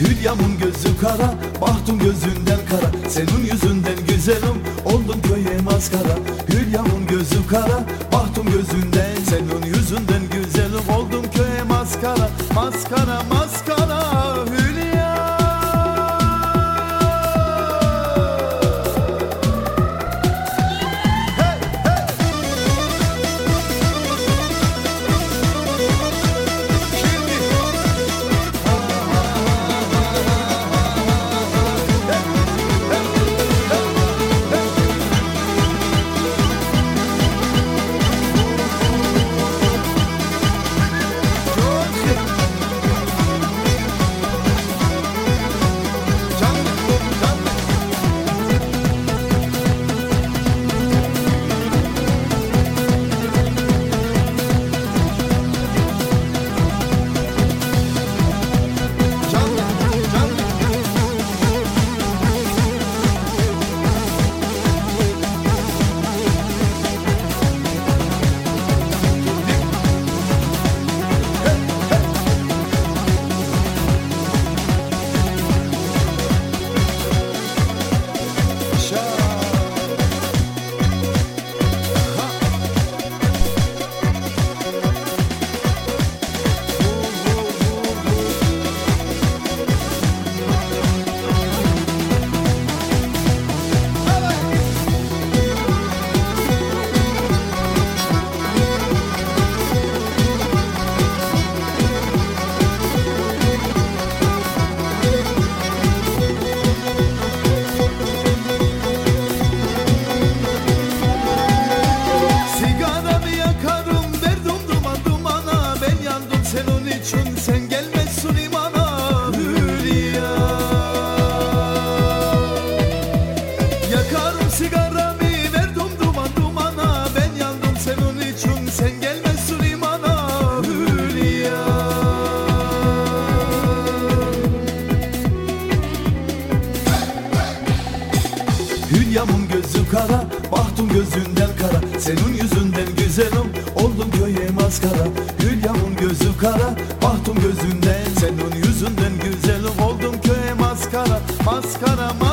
Hülyamın gözü kara, bahtım gözünden kara. Senin yüzünden güzelim, oldum köye maskara. Hülyamın gözü kara, bahtım gözünden Hülyamın gözü kara, bahtım gözünden kara. Senin yüzünden güzelim, oldum köye maskara. Hülyamın gözü kara, bahtım gözünden. Senin yüzünden güzelim, oldum köye maskara. Maskara, maskara